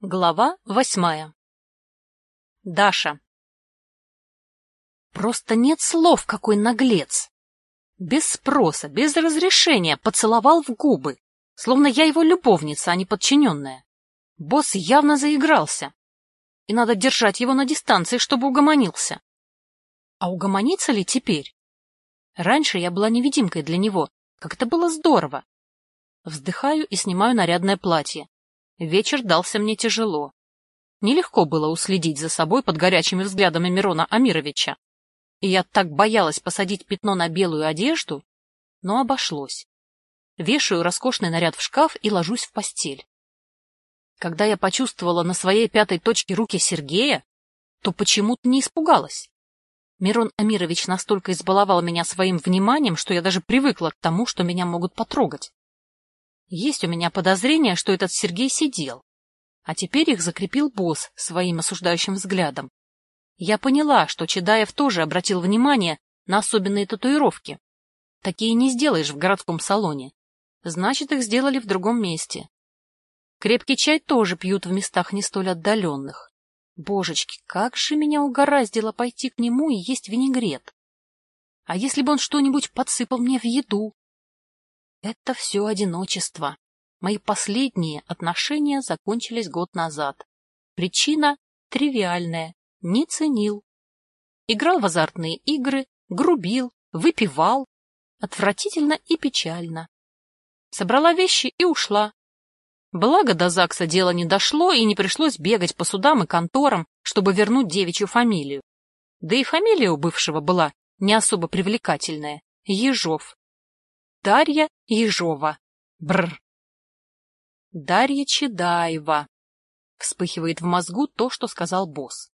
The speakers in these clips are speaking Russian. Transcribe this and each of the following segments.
Глава восьмая Даша Просто нет слов, какой наглец. Без спроса, без разрешения поцеловал в губы, словно я его любовница, а не подчиненная. Босс явно заигрался, и надо держать его на дистанции, чтобы угомонился. А угомонится ли теперь? Раньше я была невидимкой для него, как это было здорово. Вздыхаю и снимаю нарядное платье. Вечер дался мне тяжело. Нелегко было уследить за собой под горячими взглядами Мирона Амировича. И я так боялась посадить пятно на белую одежду, но обошлось. Вешаю роскошный наряд в шкаф и ложусь в постель. Когда я почувствовала на своей пятой точке руки Сергея, то почему-то не испугалась. Мирон Амирович настолько избаловал меня своим вниманием, что я даже привыкла к тому, что меня могут потрогать. Есть у меня подозрение, что этот Сергей сидел, а теперь их закрепил босс своим осуждающим взглядом. Я поняла, что Чедаев тоже обратил внимание на особенные татуировки. Такие не сделаешь в городском салоне. Значит, их сделали в другом месте. Крепкий чай тоже пьют в местах не столь отдаленных. Божечки, как же меня угораздило пойти к нему и есть винегрет. А если бы он что-нибудь подсыпал мне в еду? Это все одиночество. Мои последние отношения закончились год назад. Причина тривиальная. Не ценил. Играл в азартные игры, грубил, выпивал. Отвратительно и печально. Собрала вещи и ушла. Благо до ЗАГСа дело не дошло и не пришлось бегать по судам и конторам, чтобы вернуть девичью фамилию. Да и фамилия у бывшего была не особо привлекательная — Ежов. Дарья Ежова. Бр. Дарья Чедаева. Вспыхивает в мозгу то, что сказал босс.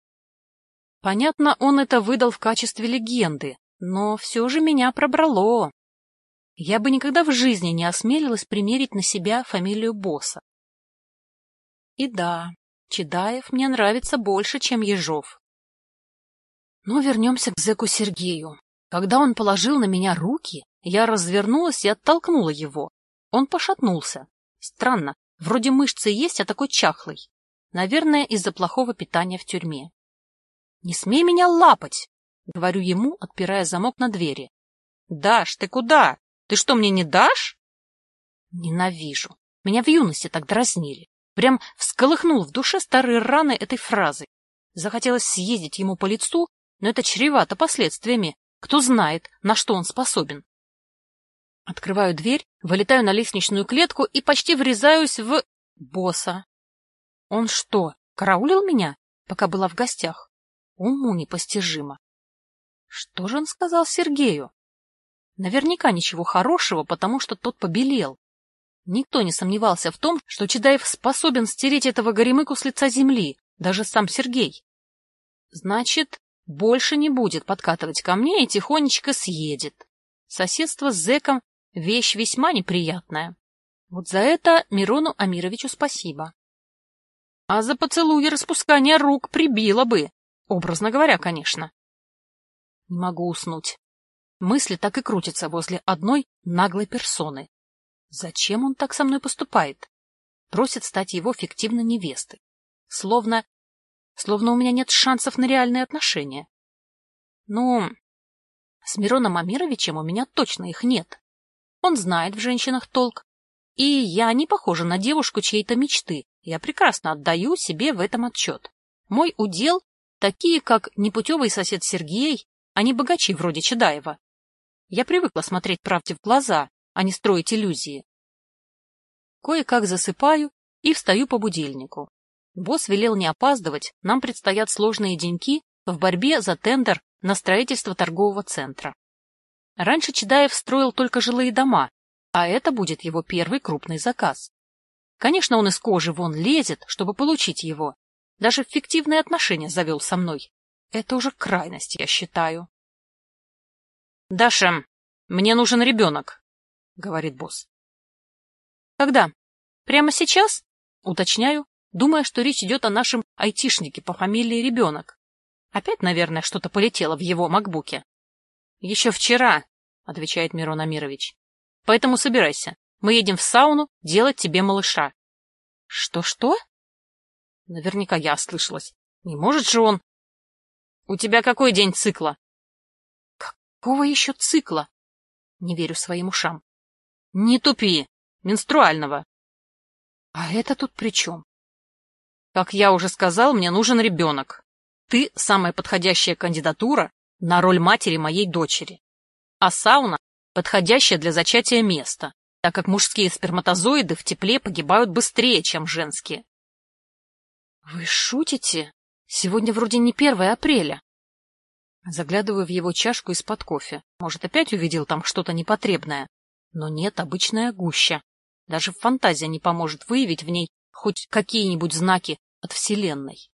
Понятно, он это выдал в качестве легенды, но все же меня пробрало. Я бы никогда в жизни не осмелилась примерить на себя фамилию босса. И да, Чедаев мне нравится больше, чем Ежов. Но вернемся к зэку Сергею. Когда он положил на меня руки, я развернулась и оттолкнула его. Он пошатнулся. Странно, вроде мышцы есть, а такой чахлый. Наверное, из-за плохого питания в тюрьме. — Не смей меня лапать! — говорю ему, отпирая замок на двери. — Даш, ты куда? Ты что, мне не дашь? Ненавижу. Меня в юности так дразнили. Прям всколыхнул в душе старые раны этой фразы. Захотелось съездить ему по лицу, но это чревато последствиями. Кто знает, на что он способен. Открываю дверь, вылетаю на лестничную клетку и почти врезаюсь в... босса. Он что, караулил меня, пока была в гостях? Уму непостижимо. Что же он сказал Сергею? Наверняка ничего хорошего, потому что тот побелел. Никто не сомневался в том, что Чедаев способен стереть этого горемыку с лица земли, даже сам Сергей. Значит, больше не будет подкатывать ко мне и тихонечко съедет. Соседство с зэком Вещь весьма неприятная. Вот за это Мирону Амировичу спасибо. А за поцелуй и распускание рук прибило бы. Образно говоря, конечно. Не могу уснуть. Мысли так и крутятся возле одной наглой персоны. Зачем он так со мной поступает? Просит стать его фиктивной невестой. Словно... Словно у меня нет шансов на реальные отношения. Ну, с Мироном Амировичем у меня точно их нет. Он знает в женщинах толк. И я не похожа на девушку чьей-то мечты. Я прекрасно отдаю себе в этом отчет. Мой удел — такие, как непутевый сосед Сергей, а не богачи вроде Чедаева. Я привыкла смотреть правде в глаза, а не строить иллюзии. Кое-как засыпаю и встаю по будильнику. Босс велел не опаздывать, нам предстоят сложные деньки в борьбе за тендер на строительство торгового центра. Раньше Чедаев строил только жилые дома, а это будет его первый крупный заказ. Конечно, он из кожи вон лезет, чтобы получить его. Даже фиктивные отношения завел со мной. Это уже крайность, я считаю. — Даша, мне нужен ребенок, — говорит босс. — Когда? Прямо сейчас? — уточняю, думая, что речь идет о нашем айтишнике по фамилии Ребенок. Опять, наверное, что-то полетело в его макбуке. Еще вчера, — отвечает Мирон Амирович. — Поэтому собирайся. Мы едем в сауну делать тебе малыша. Что — Что-что? Наверняка я ослышалась. Не может же он... У тебя какой день цикла? Какого еще цикла? Не верю своим ушам. Не тупи. Менструального. А это тут при чем? Как я уже сказал, мне нужен ребенок. Ты самая подходящая кандидатура на роль матери моей дочери. А сауна — подходящее для зачатия место, так как мужские сперматозоиды в тепле погибают быстрее, чем женские. Вы шутите? Сегодня вроде не 1 апреля. Заглядываю в его чашку из-под кофе. Может, опять увидел там что-то непотребное. Но нет, обычная гуща. Даже фантазия не поможет выявить в ней хоть какие-нибудь знаки от Вселенной.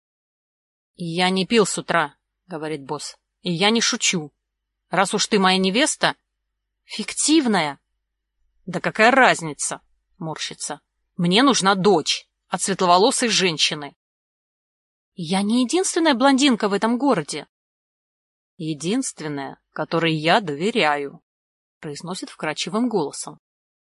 — Я не пил с утра, — говорит босс. — И я не шучу. Раз уж ты моя невеста... — Фиктивная. — Да какая разница? — морщится. — Мне нужна дочь от светловолосой женщины. — Я не единственная блондинка в этом городе. — Единственная, которой я доверяю, — произносит вкрадчивым голосом.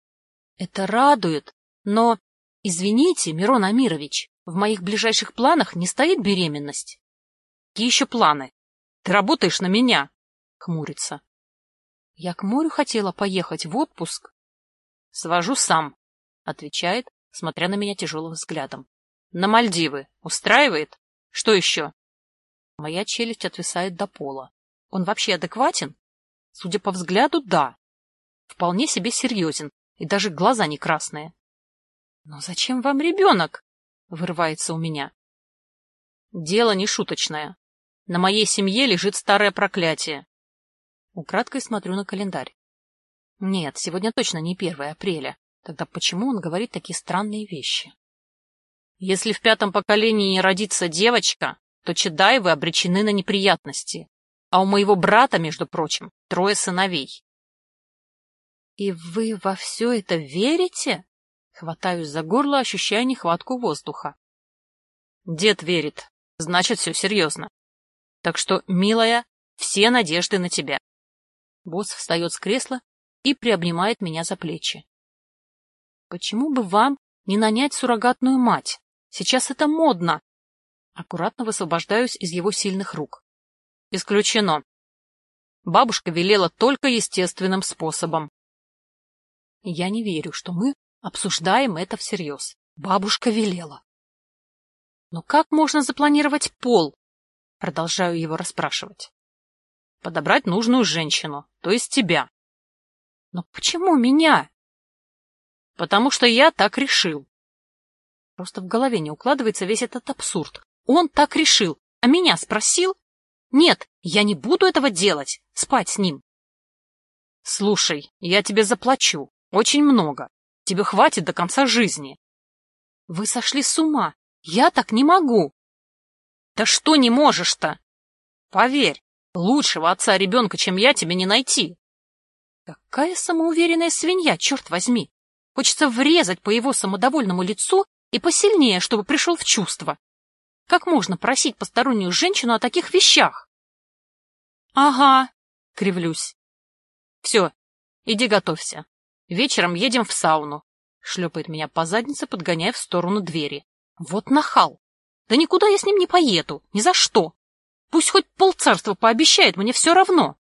— Это радует, но... Извините, Мирон Амирович, в моих ближайших планах не стоит беременность. — Какие еще планы? Ты работаешь на меня, — хмурится. — Я к морю хотела поехать в отпуск. — Свожу сам, — отвечает, смотря на меня тяжелым взглядом. — На Мальдивы. Устраивает? Что еще? Моя челюсть отвисает до пола. Он вообще адекватен? Судя по взгляду, да. Вполне себе серьезен, и даже глаза не красные. Но зачем вам ребенок? Вырывается у меня. Дело не шуточное. На моей семье лежит старое проклятие. Украдкой смотрю на календарь. Нет, сегодня точно не 1 апреля. Тогда почему он говорит такие странные вещи? Если в пятом поколении не родится девочка, то Чедаевы обречены на неприятности. А у моего брата, между прочим, трое сыновей. — И вы во все это верите? Хватаюсь за горло, ощущая нехватку воздуха. Дед верит, значит, все серьезно. Так что, милая, все надежды на тебя. Босс встает с кресла и приобнимает меня за плечи. Почему бы вам не нанять суррогатную мать? Сейчас это модно. Аккуратно высвобождаюсь из его сильных рук. Исключено. Бабушка велела только естественным способом. Я не верю, что мы обсуждаем это всерьез. Бабушка велела. Но как можно запланировать пол? Продолжаю его расспрашивать. Подобрать нужную женщину, то есть тебя. Но почему меня? Потому что я так решил. Просто в голове не укладывается весь этот абсурд. Он так решил, а меня спросил? Нет, я не буду этого делать, спать с ним. Слушай, я тебе заплачу, очень много. Тебе хватит до конца жизни. Вы сошли с ума. Я так не могу. Да что не можешь-то? Поверь, лучшего отца ребенка, чем я, тебе не найти. Какая самоуверенная свинья, черт возьми. Хочется врезать по его самодовольному лицу и посильнее, чтобы пришел в чувство. Как можно просить постороннюю женщину о таких вещах? — Ага, — кривлюсь. — Все, иди готовься. Вечером едем в сауну. Шлепает меня по заднице, подгоняя в сторону двери. Вот нахал. Да никуда я с ним не поеду, ни за что. Пусть хоть полцарства пообещает, мне все равно.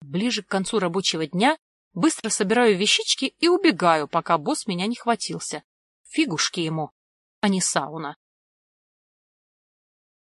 Ближе к концу рабочего дня быстро собираю вещички и убегаю, пока босс меня не хватился. Фигушки ему, а не сауна.